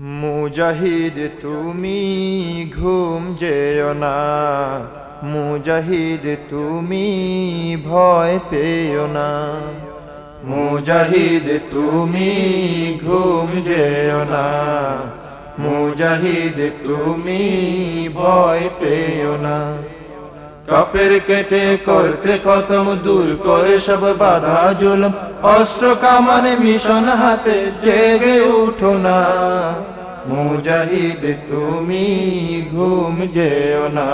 মুজাহিদ, তুমি ঘুম যেও না। মুজাহিদ, তুমি ভয় পেও না। মুজাহিদ, তুমি ঘুম যেও না। মুজাহিদ, তুমি ভয় পেও না। কাফের কেটে করতে খতম, দূর করে সব বাধা, জুলম। অস্ত্র কামানে মিশন হাতে জেগে উঠো না। মুজাহিদ, তুমি ঘুম যেও না।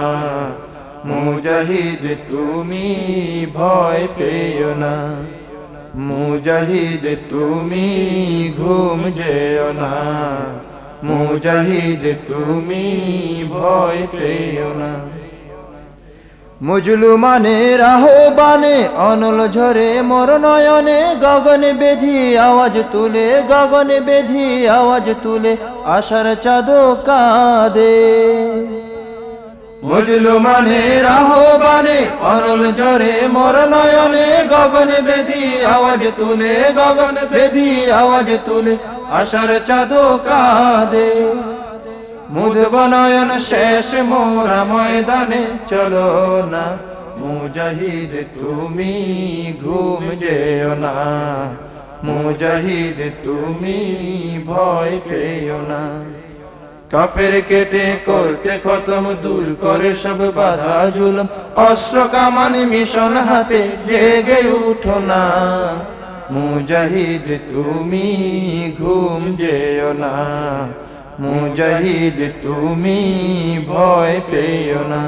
মুজাহিদ, তুমি ভয় পেও না। মুজাহিদ, তুমি ঘুম যেও না। মুজাহিদ, তুমি ভয় পেও না। মুজলুমানের আহ্বানে অনল ঝরে মোর নয়নে গগনে বেধি আওয়াজ তুলে, গগনে বেধি আওয়াজ তুলে, আশার চাঁদ কাঁদে। মুজলুমানের আহ্বানে অনল ঝরে মোর নয়নে গগনে বেধি আওয়াজ তুলে, গগন বেধি আওয়াজ তুলে, আশার চাঁদ কাঁদে। মুদবনয়ন শেষ মোরা ময়দানে, চলো না। মুজাহিদ, তুমি ঘুম যেও না। মুজাহিদ, তুমি ভয় পেও না। কাফের কেটে করতে খতম, দূর করে সব বাধা, জুলম। অস্ত্র কামান, মিশন হাতে জেগে উঠো না। মুজাহিদ, তুমি ঘুম যেও না। মুজাহিদ, তুমি ভয় পেও না।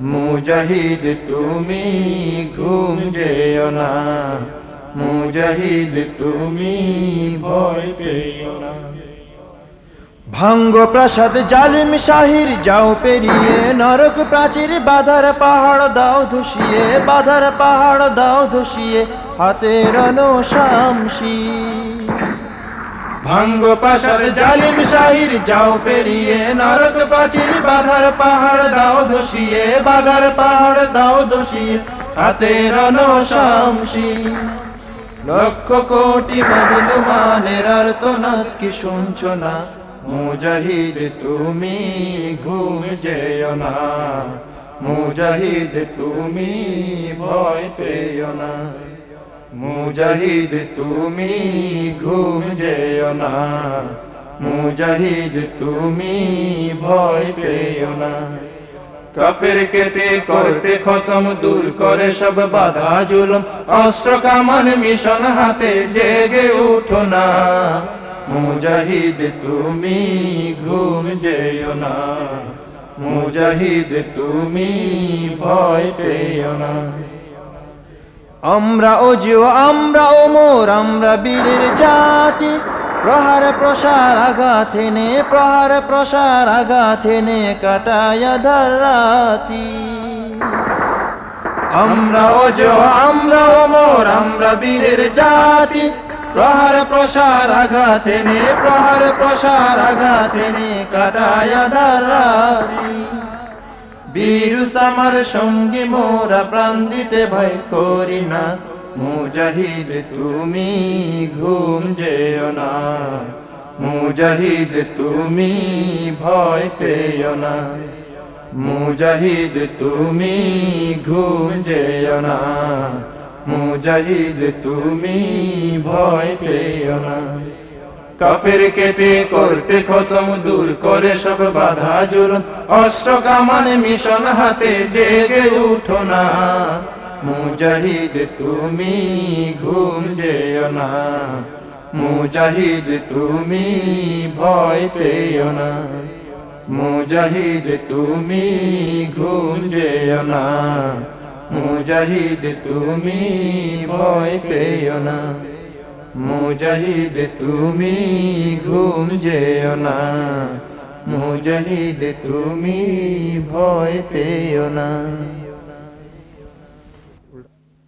মুজাহিদ, তুমি ঘুম যেও না। মুজাহিদ, তুমি ভয় পেও না। ভাঙ্গ প্রাসাদ জালিম শাহির, যাও পেরিয়ে নরক প্রাচীর, বাধার পাহাড় দাও ধুসিয়ে, বাধার পাহাড় দাও ধুসিয়ে, হাতের শামশি ভাঙ্গ প্রাসাদ জালিম শাহির, যাও পেরিয়ে নরক প্রাচীর, বাধার পাহাড় দাও ধসিয়ে, বাধার পাহাড় দাও ধসিয়ে হাতের শামশি লক্ষ কোটি মজলুমানের আর্তনাদ, কি শুনছ না? মুজাহিদ, তুমি ঘুম যেও না। মুজাহিদ, তুমি ভয় পেও না। মুজাহিদ, তুমি ঘুম যেও না। মুজাহিদ, তুমি ভয় পেও না। কাফের কেটে করতে খতম, দূর করে সব বাধা, জুলম, অস্ত্র কামান, মিশন হাতে জেগে উঠো না। মুজাহিদ, তুমি ঘুম যেও না। মুজাহিদ, তুমি ভয় পেও না। আমরা ওজিও আমরা ওমর আমরা বীরের জাতি। প্রহার, প্রসার, আঘাতে নে প্রহার, প্রসার, আঘাতে নে কাটায়া রাতি। আমরা ওজো আমরা ওমর আমরা বীরের জাতি। প্রহার, প্রসার, আঘাতে নে প্রহার, প্রসার, আঘাতে নে কাটায়া রাতি। বীরুস আমার সঙ্গে মোরা প্রাণ দিতে ভয় করি না। মুজাহিদ, তুমি ঘুম যেও না। মুজাহিদ, তুমি ভয় পেও না। মুজাহিদ, তুমি ঘুম যেও না। মুজাহিদ, তুমি ভয় পেও না। কাফের কেটে করতে খতম, দূর করে সব বাধা জুলম অস্ত্র কামানে মিশন হাতে জেগে উঠো না। মুজাহিদ, তুমি ঘুম যেও না। মুজাহিদ, তুমি ভয় পেও না। মুজাহিদ, তুমি ঘুম যেও না। মুজাহিদ, তুমি ভয় পেও না। মুজাহিদ তুমি ঘুম যেও না। মুজাহিদ তুমি ভয় পেও না।